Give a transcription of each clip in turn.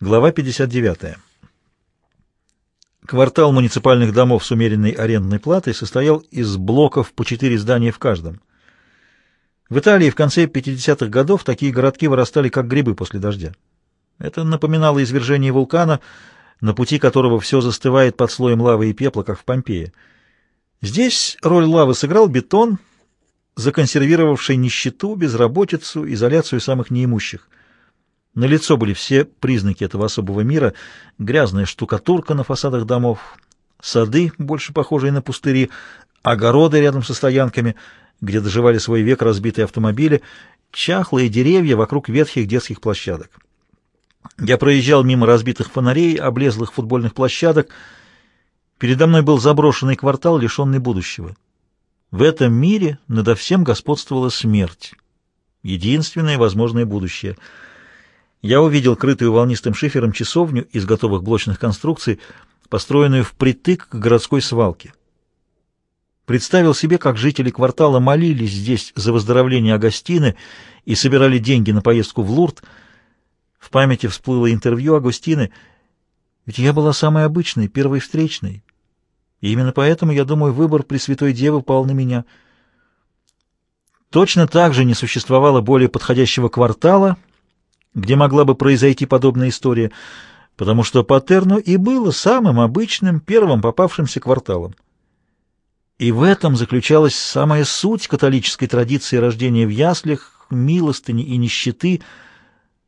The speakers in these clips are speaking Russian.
Глава 59. Квартал муниципальных домов с умеренной арендной платой состоял из блоков по четыре здания в каждом. В Италии в конце 50-х годов такие городки вырастали как грибы после дождя. Это напоминало извержение вулкана, на пути которого все застывает под слоем лавы и пепла, как в Помпее. Здесь роль лавы сыграл бетон, законсервировавший нищету, безработицу, изоляцию самых неимущих – на лицо были все признаки этого особого мира. Грязная штукатурка на фасадах домов, сады, больше похожие на пустыри, огороды рядом со стоянками, где доживали свой век разбитые автомобили, чахлые деревья вокруг ветхих детских площадок. Я проезжал мимо разбитых фонарей, облезлых футбольных площадок. Передо мной был заброшенный квартал, лишенный будущего. В этом мире надо всем господствовала смерть. Единственное возможное будущее — я увидел крытую волнистым шифером часовню из готовых блочных конструкций, построенную впритык к городской свалке. Представил себе, как жители квартала молились здесь за выздоровление Агастины и собирали деньги на поездку в Лурд. В памяти всплыло интервью Агустины. Ведь я была самой обычной, первой встречной. И именно поэтому, я думаю, выбор Пресвятой Девы пал на меня. Точно так же не существовало более подходящего квартала — где могла бы произойти подобная история, потому что Патерно и было самым обычным, первым попавшимся кварталом. И в этом заключалась самая суть католической традиции рождения в яслях, милостыни и нищеты,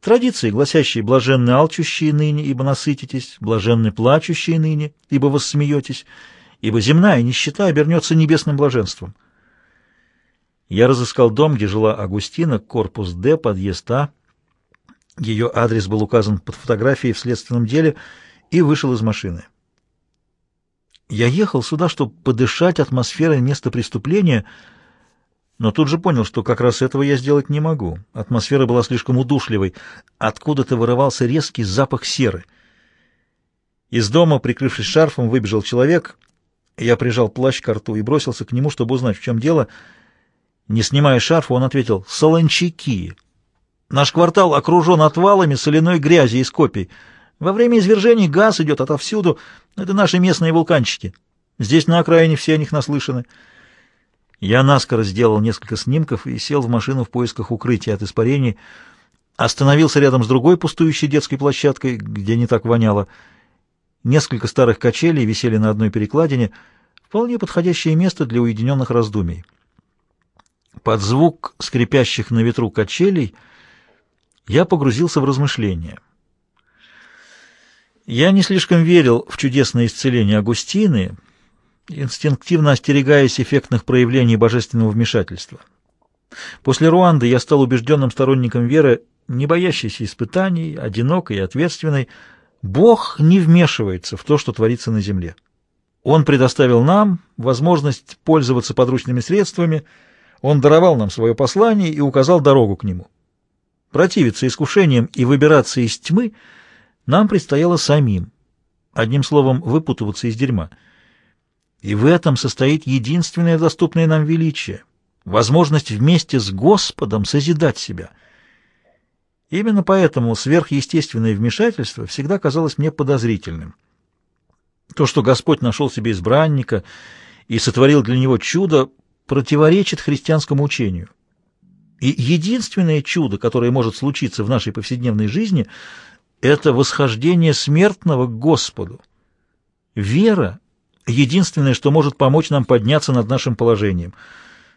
традиции, гласящие «блаженны алчущие ныне, ибо насытитесь, блаженны плачущие ныне, ибо воссмеетесь, ибо земная нищета обернется небесным блаженством». Я разыскал дом, где жила Агустина, корпус Д, подъезд А, ее адрес был указан под фотографией в следственном деле и вышел из машины. Я ехал сюда, чтобы подышать атмосферой места преступления, но тут же понял, что как раз этого я сделать не могу. Атмосфера была слишком удушливой. Откуда-то вырывался резкий запах серы. Из дома, прикрывшись шарфом, выбежал человек. Я прижал плащ к рту и бросился к нему, чтобы узнать, в чем дело. Не снимая шарфа, он ответил «Солончаки». Наш квартал окружен отвалами соляной грязи из копий. Во время извержений газ идет отовсюду. Это наши местные вулканчики. Здесь на окраине все о них наслышаны. Я наскоро сделал несколько снимков и сел в машину в поисках укрытия от испарений. Остановился рядом с другой пустующей детской площадкой, где не так воняло. Несколько старых качелей висели на одной перекладине. Вполне подходящее место для уединенных раздумий. Под звук скрипящих на ветру качелей — я погрузился в размышления. Я не слишком верил в чудесное исцеление Агустины, инстинктивно остерегаясь эффектных проявлений божественного вмешательства. После Руанды я стал убежденным сторонником веры, не боящейся испытаний, одинокой и ответственной. Бог не вмешивается в то, что творится на земле. Он предоставил нам возможность пользоваться подручными средствами, Он даровал нам свое послание и указал дорогу к нему. Противиться искушениям и выбираться из тьмы нам предстояло самим. Одним словом, выпутываться из дерьма. И в этом состоит единственное доступное нам величие — возможность вместе с Господом созидать себя. Именно поэтому сверхъестественное вмешательство всегда казалось мне подозрительным. То, что Господь нашел себе избранника и сотворил для него чудо, противоречит христианскому учению. И единственное чудо, которое может случиться в нашей повседневной жизни, это восхождение смертного к Господу. Вера — единственное, что может помочь нам подняться над нашим положением.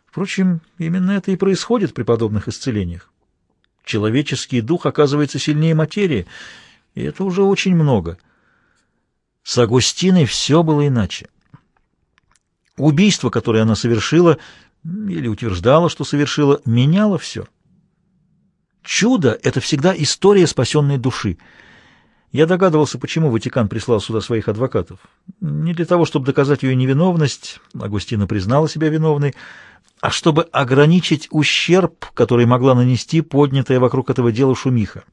Впрочем, именно это и происходит при подобных исцелениях. Человеческий дух оказывается сильнее материи, и это уже очень много. С Агустиной все было иначе. Убийство, которое она совершила, или утверждала, что совершила, меняла все. Чудо — это всегда история спасенной души. Я догадывался, почему Ватикан прислал сюда своих адвокатов. Не для того, чтобы доказать ее невиновность, Агустина признала себя виновной, а чтобы ограничить ущерб, который могла нанести поднятая вокруг этого дела шумиха.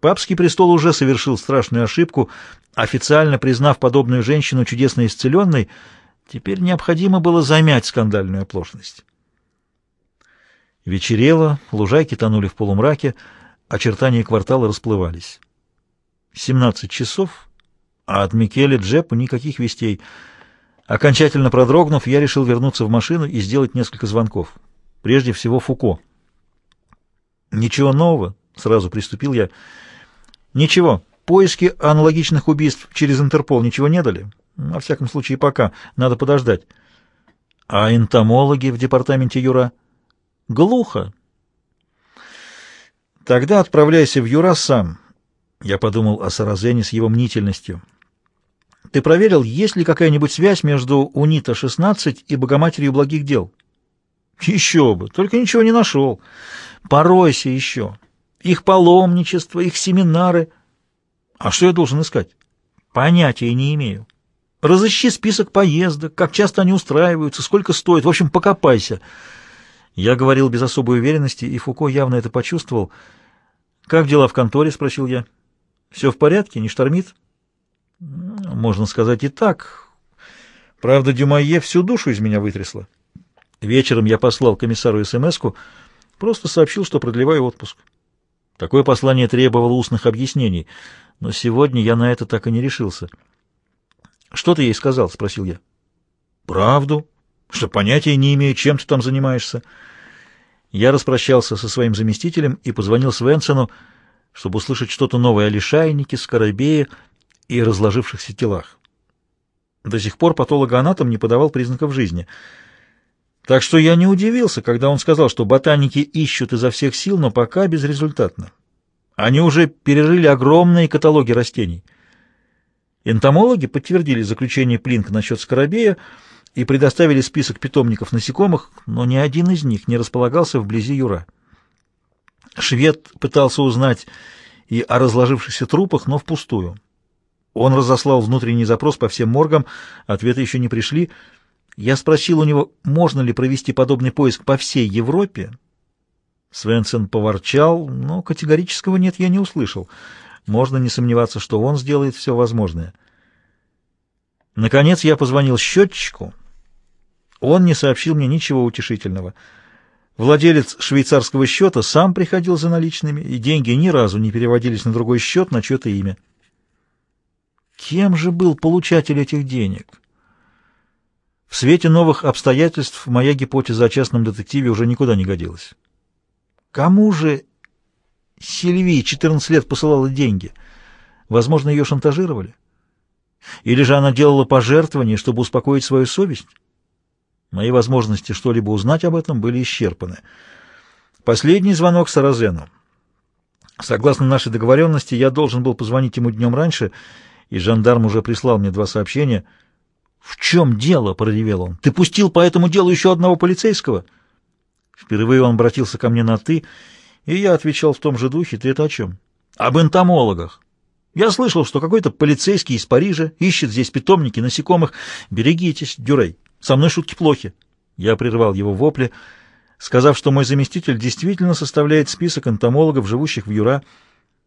Папский престол уже совершил страшную ошибку, официально признав подобную женщину чудесно исцеленной — Теперь необходимо было замять скандальную оплошность. Вечерело, лужайки тонули в полумраке, очертания квартала расплывались. 17 часов, а от Микеле Джеппа никаких вестей. Окончательно продрогнув, я решил вернуться в машину и сделать несколько звонков. Прежде всего Фуко. «Ничего нового?» — сразу приступил я. «Ничего. Поиски аналогичных убийств через Интерпол ничего не дали. Во всяком случае, пока. Надо подождать». «А энтомологи в департаменте Юра?» «Глухо. Тогда отправляйся в Юра сам. Я подумал о Саразене с его мнительностью. Ты проверил, есть ли какая-нибудь связь между УНИТа-16 и Богоматерью благих дел? Еще бы, только ничего не нашел. Поройся еще. Их паломничество, их семинары. А что я должен искать? Понятия не имею. Разыщи список поездок, как часто они устраиваются, сколько стоит. В общем, покопайся. Я говорил без особой уверенности, и Фуко явно это почувствовал. «Как дела в конторе?» — спросил я. «Все в порядке? Не штормит?» «Можно сказать и так. Правда, Дюмайе всю душу из меня вытрясла. Вечером я послал комиссару смс просто сообщил, что продлеваю отпуск. Такое послание требовало устных объяснений, но сегодня я на это так и не решился». «Что ты ей сказал?» — спросил я. «Правду, что понятия не имею, чем ты там занимаешься». Я распрощался со своим заместителем и позвонил Свенсену, чтобы услышать что-то новое о лишайнике, скоробее и разложившихся телах. До сих пор патологоанатом не подавал признаков жизни. Так что я не удивился, когда он сказал, что ботаники ищут изо всех сил, но пока безрезультатно. Они уже перерыли огромные каталоги растений. Энтомологи подтвердили заключение Плинка насчет скоробея, и предоставили список питомников насекомых, но ни один из них не располагался вблизи Юра. Швед пытался узнать и о разложившихся трупах, но впустую. Он разослал внутренний запрос по всем моргам, ответы еще не пришли. Я спросил у него, можно ли провести подобный поиск по всей Европе. Свенсен поворчал, но категорического «нет» я не услышал. Можно не сомневаться, что он сделает все возможное. Наконец я позвонил счетчику, он не сообщил мне ничего утешительного. Владелец швейцарского счета сам приходил за наличными, и деньги ни разу не переводились на другой счет на чье-то имя. Кем же был получатель этих денег? В свете новых обстоятельств моя гипотеза о частном детективе уже никуда не годилась. Кому же Сильви 14 лет посылала деньги? Возможно, ее шантажировали? Или же она делала пожертвования, чтобы успокоить свою совесть? Мои возможности что-либо узнать об этом были исчерпаны. Последний звонок Саразену. Согласно нашей договоренности, я должен был позвонить ему днем раньше, и жандарм уже прислал мне два сообщения. «В чем дело?» — проревел он. «Ты пустил по этому делу еще одного полицейского?» Впервые он обратился ко мне на «ты», и я отвечал в том же духе. «Ты это о чем?» «Об энтомологах. Я слышал, что какой-то полицейский из Парижа ищет здесь питомники насекомых. Берегитесь, Дюрей». Со мной шутки плохи. Я прервал его вопли, сказав, что мой заместитель действительно составляет список энтомологов, живущих в Юра,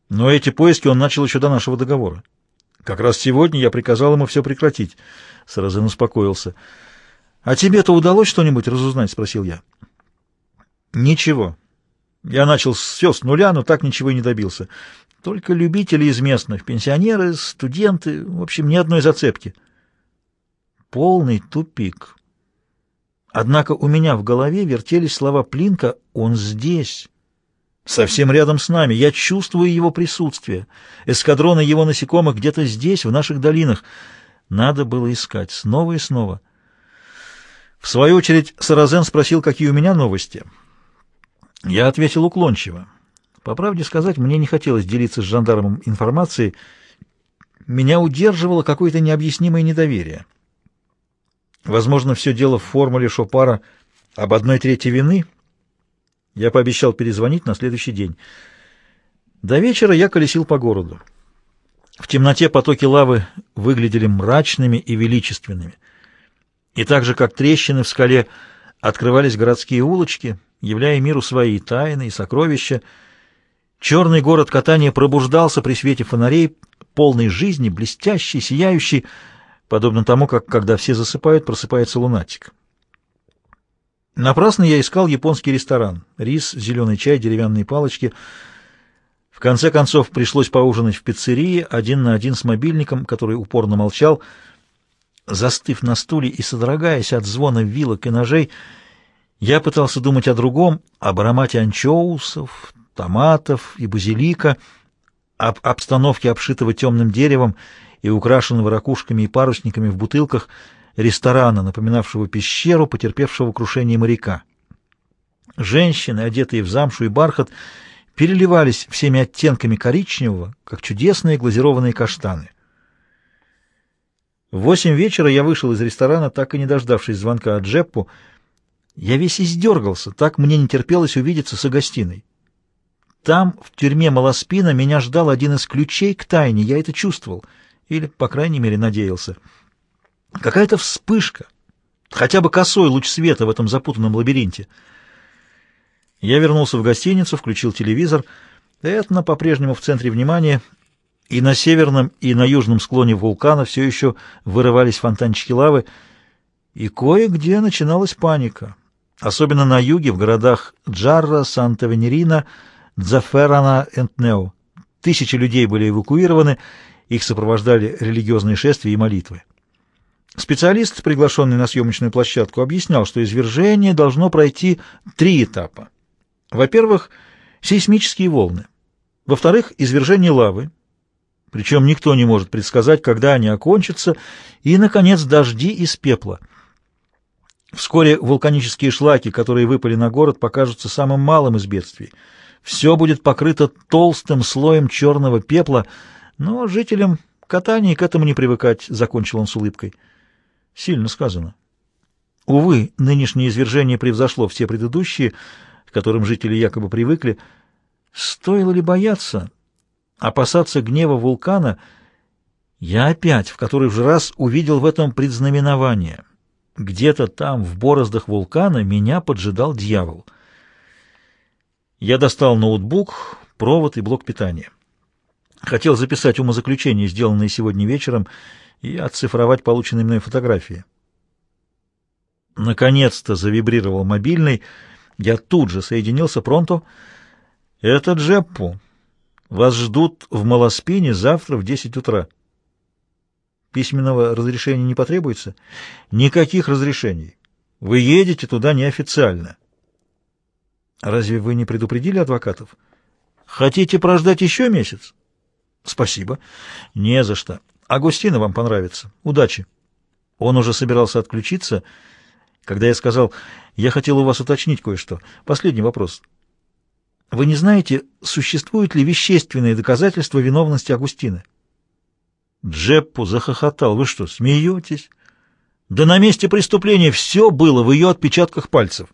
но эти поиски он начал еще до нашего договора. Как раз сегодня я приказал ему все прекратить. Саразен успокоился. — А тебе-то удалось что-нибудь разузнать? — спросил я. — Ничего. Я начал все с нуля, но так ничего и не добился. Только любители из местных, пенсионеры, студенты, в общем, ни одной зацепки. — полный тупик. Однако у меня в голове вертелись слова Плинка «Он здесь». Совсем рядом с нами. Я чувствую его присутствие. Эскадроны его насекомых где-то здесь, в наших долинах. Надо было искать снова и снова. В свою очередь Саразен спросил, какие у меня новости. Я ответил уклончиво. По правде сказать, мне не хотелось делиться с жандармом информацией. Меня удерживало какое-то необъяснимое недоверие. Возможно, все дело в формуле Шопара об одной трети вины. Я пообещал перезвонить на следующий день. До вечера я колесил по городу. В темноте потоки лавы выглядели мрачными и величественными. И так же, как трещины в скале, открывались городские улочки, являя миру свои тайны и сокровища. Черный город катания пробуждался при свете фонарей, полный жизни, блестящий, сияющий, подобно тому, как, когда все засыпают, просыпается лунатик. Напрасно я искал японский ресторан. Рис, зеленый чай, деревянные палочки. В конце концов, пришлось поужинать в пиццерии, один на один с мобильником, который упорно молчал. Застыв на стуле и содрогаясь от звона вилок и ножей, я пытался думать о другом, об аромате анчоусов, томатов и базилика, об обстановке, обшитого темным деревом и украшенного ракушками и парусниками в бутылках ресторана, напоминавшего пещеру, потерпевшего крушение моряка. Женщины, одетые в замшу и бархат, переливались всеми оттенками коричневого, как чудесные глазированные каштаны. В восемь вечера я вышел из ресторана, так и не дождавшись звонка от Джеппу. Я весь издергался, так мне не терпелось увидеться с Агастиной. Там, в тюрьме Малоспина, меня ждал один из ключей к тайне, я это чувствовал, или, по крайней мере, надеялся. Какая-то вспышка, хотя бы косой луч света в этом запутанном лабиринте — я вернулся в гостиницу, включил телевизор. Этна по-прежнему в центре внимания, и на северном, и на южном склоне вулкана все еще вырывались фонтанчики лавы, и кое-где начиналась паника. Особенно на юге, в городах Джарра, Санта-Венерина, Дзаферана, Энтнео. Тысячи людей были эвакуированы, их сопровождали религиозные шествия и молитвы. Специалист, приглашенный на съемочную площадку, объяснял, что извержение должно пройти три этапа. Во-первых, сейсмические волны. Во-вторых, извержение лавы. Причем никто не может предсказать, когда они окончатся. И, наконец, дожди из пепла. Вскоре вулканические шлаки, которые выпали на город, покажутся самым малым из бедствий. Все будет покрыто толстым слоем черного пепла, но жителям катания к этому не привыкать, — закончил он с улыбкой. Сильно сказано. Увы, нынешнее извержение превзошло все предыдущие, — к которым жители якобы привыкли. Стоило ли бояться, опасаться гнева вулкана? Я опять в который же раз увидел в этом предзнаменование. Где-то там, в бороздах вулкана, меня поджидал дьявол. Я достал ноутбук, провод и блок питания. Хотел записать умозаключения, сделанные сегодня вечером, и оцифровать полученные мной фотографии. Наконец-то завибрировал мобильный — я тут же соединился пронто. «Это Джеппу. Вас ждут в Малоспине завтра в десять утра». «Письменного разрешения не потребуется?» «Никаких разрешений. Вы едете туда неофициально». «Разве вы не предупредили адвокатов?» «Хотите прождать еще месяц?» «Спасибо». «Не за что. Агустина вам понравится. Удачи». Он уже собирался отключиться, — когда я сказал, я хотел у вас уточнить кое-что. Последний вопрос. Вы не знаете, существуют ли вещественные доказательства виновности Агустины? Джеппу захохотал. Вы что, смеетесь? Да на месте преступления все было в ее отпечатках пальцев.